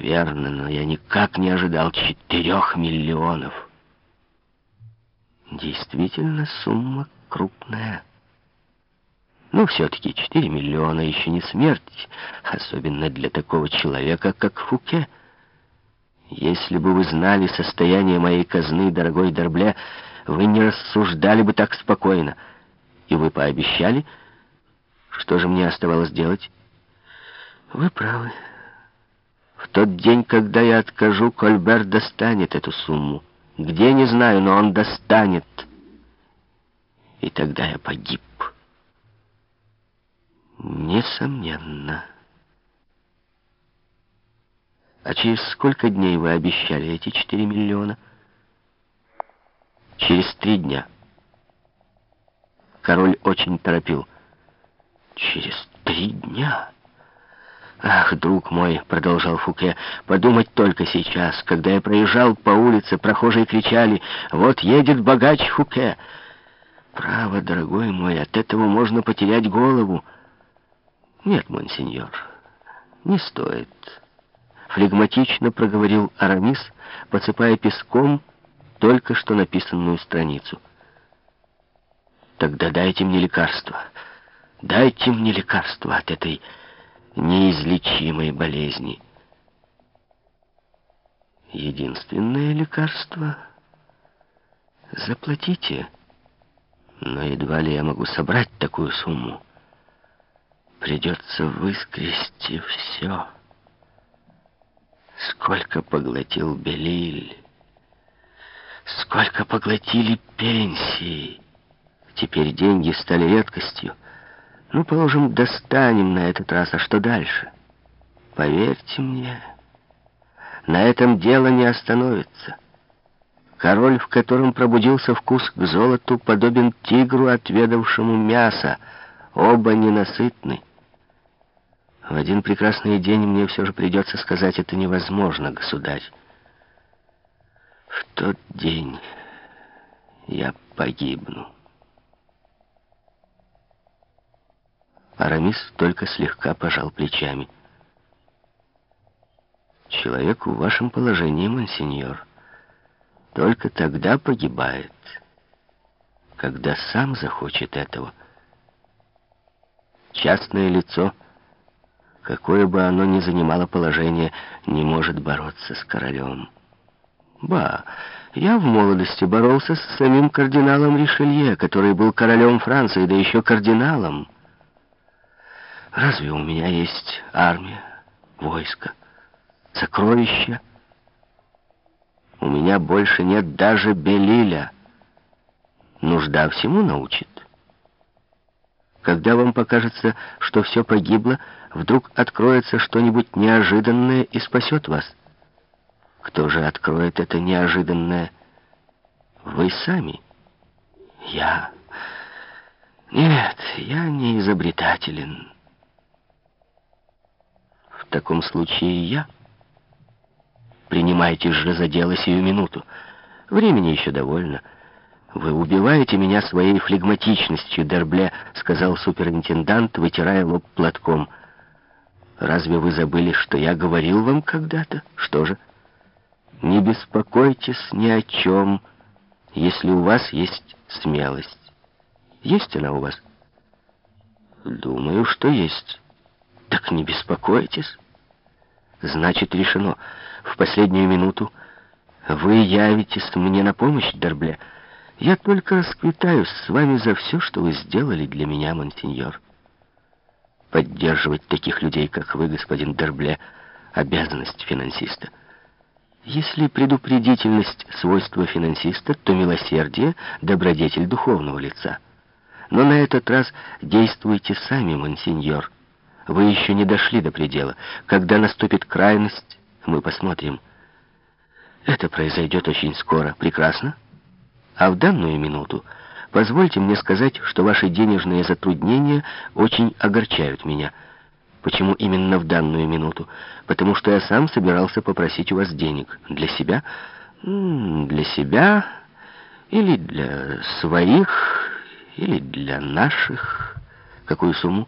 Верно, но я никак не ожидал четырех миллионов. Действительно, сумма крупная. Но все-таки 4 миллиона еще не смерть, особенно для такого человека, как Фуке. Если бы вы знали состояние моей казны, дорогой Дорбле, вы не рассуждали бы так спокойно. И вы пообещали, что же мне оставалось делать? Вы правы. Тот день, когда я откажу, Кольбер достанет эту сумму. Где, не знаю, но он достанет. И тогда я погиб. Несомненно. А через сколько дней вы обещали эти 4 миллиона? Через три дня. Король очень торопил. Через три дня? «Ах, друг мой», — продолжал Фуке, — «подумать только сейчас, когда я проезжал по улице, прохожие кричали, «Вот едет богач Фуке!» Право, дорогой мой, от этого можно потерять голову. Нет, монсеньор, не стоит. Флегматично проговорил Арамис, посыпая песком только что написанную страницу. Тогда дайте мне лекарство. Дайте мне лекарство от этой неизлечимой болезни. Единственное лекарство — заплатите. Но едва ли я могу собрать такую сумму. Придется выскрести все. Сколько поглотил Белиль, сколько поглотили пенсии. Теперь деньги стали редкостью. Ну, положим, достанем на этот раз, а что дальше? Поверьте мне, на этом дело не остановится. Король, в котором пробудился вкус к золоту, подобен тигру, отведавшему мясо. Оба ненасытны. В один прекрасный день мне все же придется сказать, это невозможно, государь. В тот день я погибну. Арамис только слегка пожал плечами. «Человек в вашем положении, монсеньор, только тогда погибает, когда сам захочет этого. Частное лицо, какое бы оно ни занимало положение, не может бороться с королем. Ба, я в молодости боролся с самим кардиналом Ришелье, который был королем Франции, да еще кардиналом». Разве у меня есть армия, войско, сокровища? У меня больше нет даже Белиля. Нужда всему научит. Когда вам покажется, что все погибло, вдруг откроется что-нибудь неожиданное и спасет вас. Кто же откроет это неожиданное? Вы сами. Я... Нет, я не изобретателен. В таком случае я. Принимайтесь же за дело сию минуту. Времени еще довольно. Вы убиваете меня своей флегматичностью, Дербле, сказал суперинтендант, вытирая лоб платком. Разве вы забыли, что я говорил вам когда-то? Что же? Не беспокойтесь ни о чем, если у вас есть смелость. Есть она у вас? Думаю, что есть. Так не беспокойтесь. Значит, решено. В последнюю минуту вы явитесь мне на помощь, Дербле. Я только расквитаюсь с вами за все, что вы сделали для меня, монсеньор. Поддерживать таких людей, как вы, господин Дербле, обязанность финансиста. Если предупредительность — свойство финансиста, то милосердие — добродетель духовного лица. Но на этот раз действуйте сами, монсеньор. Вы еще не дошли до предела. Когда наступит крайность, мы посмотрим. Это произойдет очень скоро. Прекрасно. А в данную минуту позвольте мне сказать, что ваши денежные затруднения очень огорчают меня. Почему именно в данную минуту? Потому что я сам собирался попросить у вас денег. Для себя? Для себя? Или для своих? Или для наших? Какую сумму?